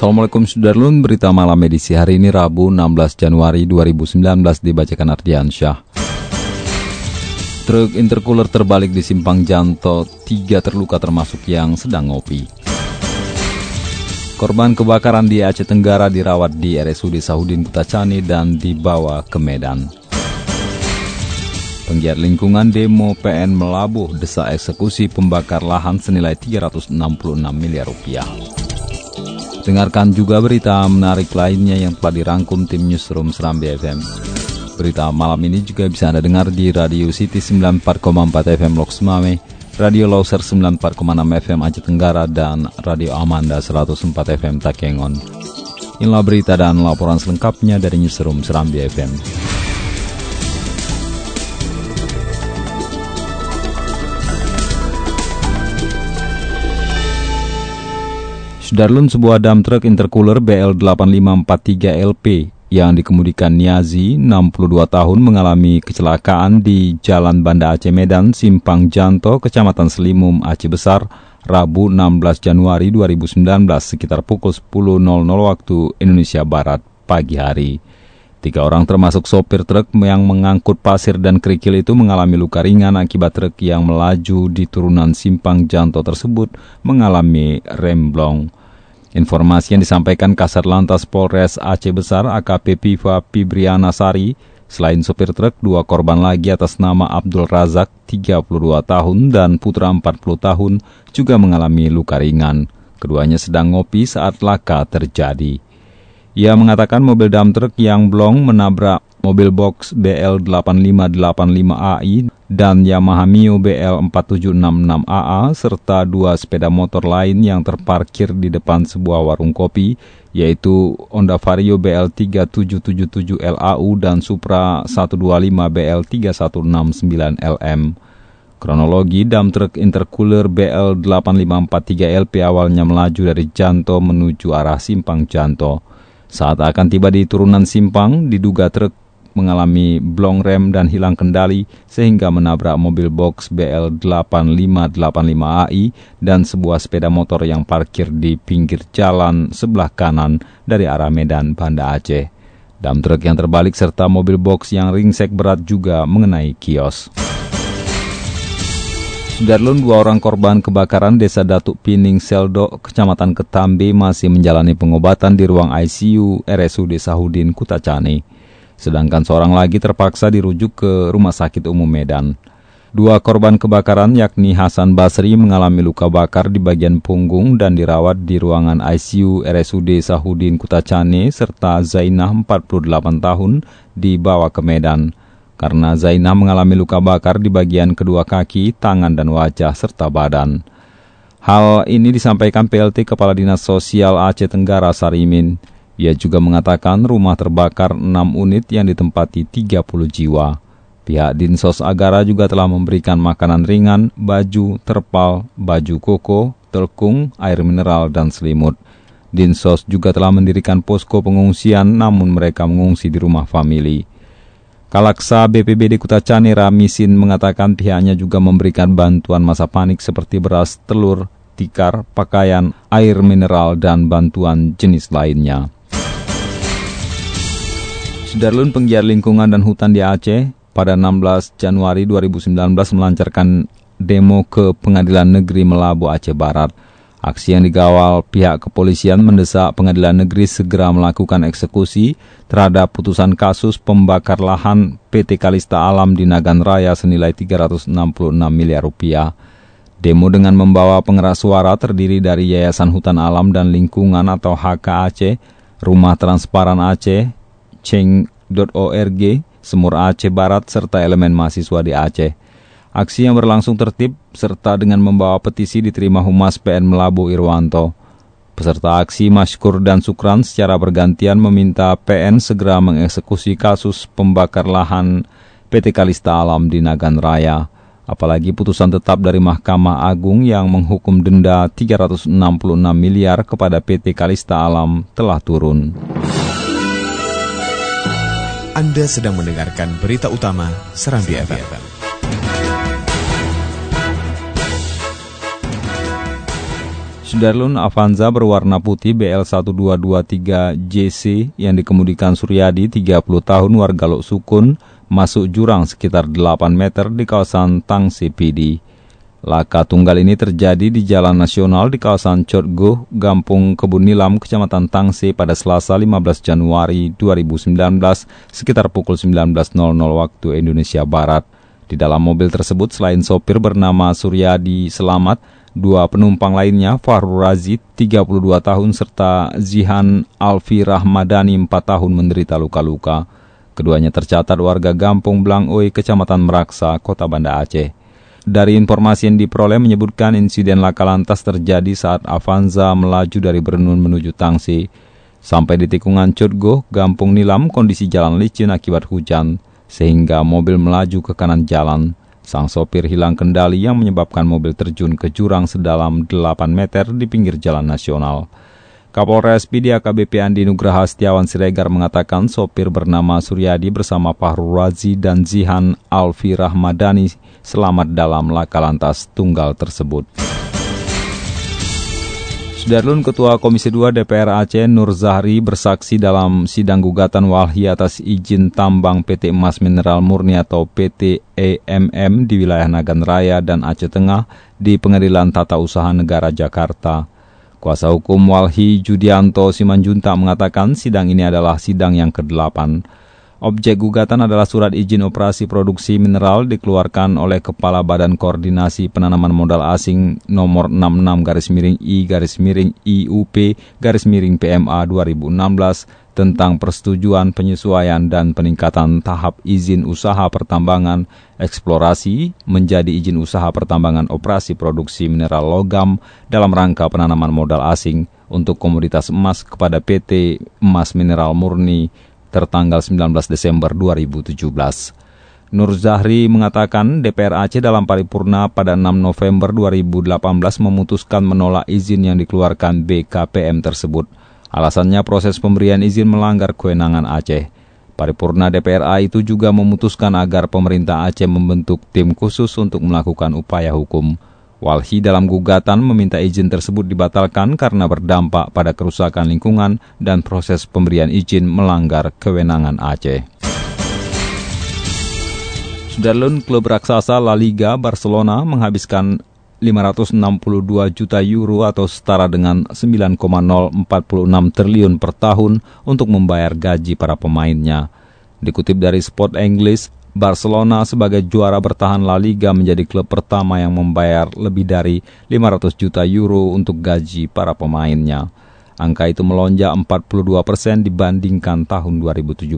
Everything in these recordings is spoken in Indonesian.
Assalamualaikum Sudarlun, berita malam edisi hari ini Rabu 16 Januari 2019 dibacakan Ardiansyah. Truk intercooler terbalik di Simpang Janto, tiga terluka termasuk yang sedang ngopi. Korban kebakaran di Aceh Tenggara dirawat di RSUD Sahudin Kutacani dan dibawa ke Medan. Penggiat lingkungan demo PN Melabuh desa eksekusi pembakar lahan senilai 366 miliar rupiah. Dengarkan juga berita menarik lainnya yang telah dirangkum tim Newsroom Serambi FM. Berita malam ini juga bisa Anda dengar di Radio City 94,4 FM Loks Mame, Radio Loser 94,6 FM Aceh Tenggara, dan Radio Amanda 104 FM Takengon. Inilah berita dan laporan selengkapnya dari Newsroom Serambi FM. Sudarlun sebuah dam truk intercooler BL8543LP yang dikemudikan Niazi, 62 tahun, mengalami kecelakaan di Jalan Banda Aceh Medan, Simpang Janto, Kecamatan Selimum, Aceh Besar, Rabu 16 Januari 2019 sekitar pukul 10.00 waktu Indonesia Barat pagi hari. Tiga orang termasuk sopir truk yang mengangkut pasir dan kerikil itu mengalami luka ringan akibat truk yang melaju di turunan simpang Janto tersebut mengalami remblong. Informasi yang disampaikan Kasat Lantas Polres Aceh Besar AKP Piva Pibriana Sari, selain sopir truk, dua korban lagi atas nama Abdul Razak, 32 tahun, dan Putra 40 tahun, juga mengalami luka ringan. Keduanya sedang ngopi saat laka terjadi. Ia mengatakan mobil dam truk yang blong menabrak mobil box BL8585AI dan Yamaha Mio BL4766AA serta dua sepeda motor lain yang terparkir di depan sebuah warung kopi yaitu Honda Vario BL3777LAU dan Supra 125 BL3169LM. Kronologi dam truk intercooler BL8543LP awalnya melaju dari Janto menuju arah Simpang Janto. Saat akan tiba di turunan simpang, diduga truk mengalami blong rem dan hilang kendali sehingga menabrak mobil box BL8585AI dan sebuah sepeda motor yang parkir di pinggir jalan sebelah kanan dari arah Medan, Banda Aceh. Dam truk yang terbalik serta mobil box yang ringsek berat juga mengenai kios. Darlun dua orang korban kebakaran desa Datuk Pining Seldo, Kecamatan Ketambe masih menjalani pengobatan di ruang ICU RSUD Sahudin Kutacani. Sedangkan seorang lagi terpaksa dirujuk ke Rumah Sakit Umum Medan. Dua korban kebakaran yakni Hasan Basri mengalami luka bakar di bagian punggung dan dirawat di ruangan ICU RSUD Sahudin Kutacani serta Zainah 48 tahun dibawa ke Medan karena Zainah mengalami luka bakar di bagian kedua kaki, tangan, dan wajah, serta badan. Hal ini disampaikan PLT Kepala Dinas Sosial Aceh Tenggara Sarimin. Ia juga mengatakan rumah terbakar 6 unit yang ditempati 30 jiwa. Pihak Dinsos Agara juga telah memberikan makanan ringan, baju, terpal, baju koko, telkung, air mineral, dan selimut. Dinsos juga telah mendirikan posko pengungsian namun mereka mengungsi di rumah famili. Kalaksa BPBD Kutacani Ramisin mengatakan pihaknya juga memberikan bantuan masa panik seperti beras, telur, tikar, pakaian, air mineral, dan bantuan jenis lainnya. Sudarlun penggiat lingkungan dan hutan di Aceh pada 16 Januari 2019 melancarkan demo ke Pengadilan Negeri Melabu Aceh Barat. Aksi yang digawal pihak kepolisian mendesak pengadilan negeri segera melakukan eksekusi terhadap putusan kasus pembakar lahan PT Kalista Alam di Nagan Raya senilai 366 miliar rupiah. Demo dengan membawa pengeras suara terdiri dari Yayasan Hutan Alam dan Lingkungan atau HK Aceh, Rumah Transparan Aceh, Ceng.org, Semur Aceh Barat, serta elemen mahasiswa di Aceh. Aksi yang berlangsung tertib serta dengan membawa petisi diterima Humas PN Melabu Irwanto. Peserta aksi Maskur dan Sukran secara bergantian meminta PN segera mengeksekusi kasus pembakar lahan PT Kalista Alam di Nagan Raya. Apalagi putusan tetap dari Mahkamah Agung yang menghukum denda 366 miliar kepada PT Kalista Alam telah turun. Anda sedang mendengarkan berita utama Serambi FM. Sudarlun Avanza berwarna putih BL1223JC yang dikemudikan Suryadi 30 tahun warga Lok Sukun masuk jurang sekitar 8 meter di kawasan Tangsi PD. Laka tunggal ini terjadi di Jalan Nasional di kawasan Cotgo, Gampung Kebun Nilam, Kecamatan Tangsi pada Selasa 15 Januari 2019 sekitar pukul 19.00 waktu Indonesia Barat. Di dalam mobil tersebut selain sopir bernama Suryadi Selamat, Dua penumpang lainnya, Fahrul Razid, 32 tahun, serta Zihan Alfi Rahmadani, 4 tahun menderita luka-luka. Keduanya tercatat warga Gampung Blangoi, Kecamatan Meraksa, Kota Banda Aceh. Dari informasi yang diperoleh menyebutkan insiden laka lantas terjadi saat Avanza melaju dari Bernun menuju Tangsi. Sampai di tikungan Cutgo, Gampung Nilam, kondisi jalan licin akibat hujan, sehingga mobil melaju ke kanan jalan. Sang sopir hilang kendali yang menyebabkan mobil terjun ke jurang sedalam 8 meter di pinggir jalan nasional. Kapolres PD AKBP Andi Nugraha Setiawan Siregar mengatakan sopir bernama Suryadi bersama Fahru Razi dan Zihan Alfi Rahmadani selamat dalam laka lantas tunggal tersebut. Sudarlun Ketua Komisi 2 DPR Aceh Nur Zahri bersaksi dalam sidang gugatan Walhi atas izin tambang PT Emas Mineral Murni atau PT EMM di wilayah Nagan Raya dan Aceh Tengah di Pengadilan Tata Usaha Negara Jakarta. Kuasa hukum Walhi Judianto Simanjunta mengatakan sidang ini adalah sidang yang ke-8. Objek gugatan adalah surat izin operasi produksi mineral dikeluarkan oleh Kepala Badan Koordinasi Penanaman Modal Asing nomor 66 garis miring I garis miring IUP garis miring PMA 2016 tentang persetujuan penyesuaian dan peningkatan tahap izin usaha pertambangan eksplorasi menjadi izin usaha pertambangan operasi produksi mineral logam dalam rangka penanaman modal asing untuk komoditas emas kepada PT Emas Mineral Murni tertanggal 19 Desember 2017. Nur Zahri mengatakan DPR Aceh dalam paripurna pada 6 November 2018 memutuskan menolak izin yang dikeluarkan BKPM tersebut. Alasannya proses pemberian izin melanggar kewenangan Aceh. Paripurna DPRA itu juga memutuskan agar pemerintah Aceh membentuk tim khusus untuk melakukan upaya hukum. Walhi dalam gugatan meminta izin tersebut dibatalkan karena berdampak pada kerusakan lingkungan dan proses pemberian izin melanggar kewenangan Aceh. Sudarlun klub raksasa La Liga Barcelona menghabiskan 562 juta euro atau setara dengan 9,046 triliun per tahun untuk membayar gaji para pemainnya. Dikutip dari Sport English, Barcelona sebagai juara bertahan La Liga menjadi klub pertama yang membayar lebih dari 500 juta euro untuk gaji para pemainnya. Angka itu melonjak 42 persen dibandingkan tahun 2017.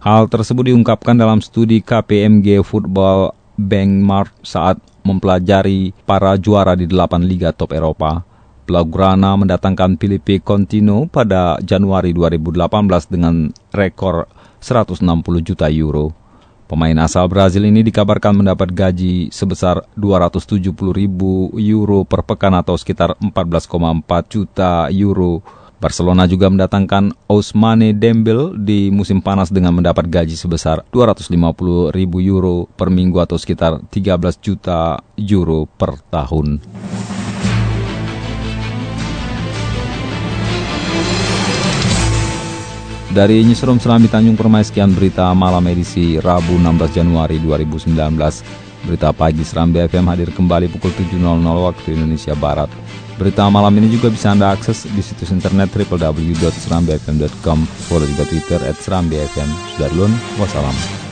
Hal tersebut diungkapkan dalam studi KPMG Football Bankmark saat mempelajari para juara di delapan liga top Eropa. Blaugrana mendatangkan Filipe Contino pada Januari 2018 dengan rekor 160 juta euro. Pemain asal Brazil ini dikabarkan mendapat gaji sebesar 270 ribu euro per pekan atau sekitar 14,4 juta euro. Barcelona juga mendatangkan Ousmane Dembele di musim panas dengan mendapat gaji sebesar 250 ribu euro per minggu atau sekitar 13 juta euro per tahun. Dari Newsroom Serambi Tanjung Permai, sekian berita malam edisi Rabu 16 Januari 2019. Berita pagi Serambi FM hadir kembali pukul 7.00 waktu Indonesia Barat. Berita malam ini juga bisa Anda akses di situs internet www.serambifm.com. Follow juga Twitter at Serambi FM. Sudah dulu, wassalam.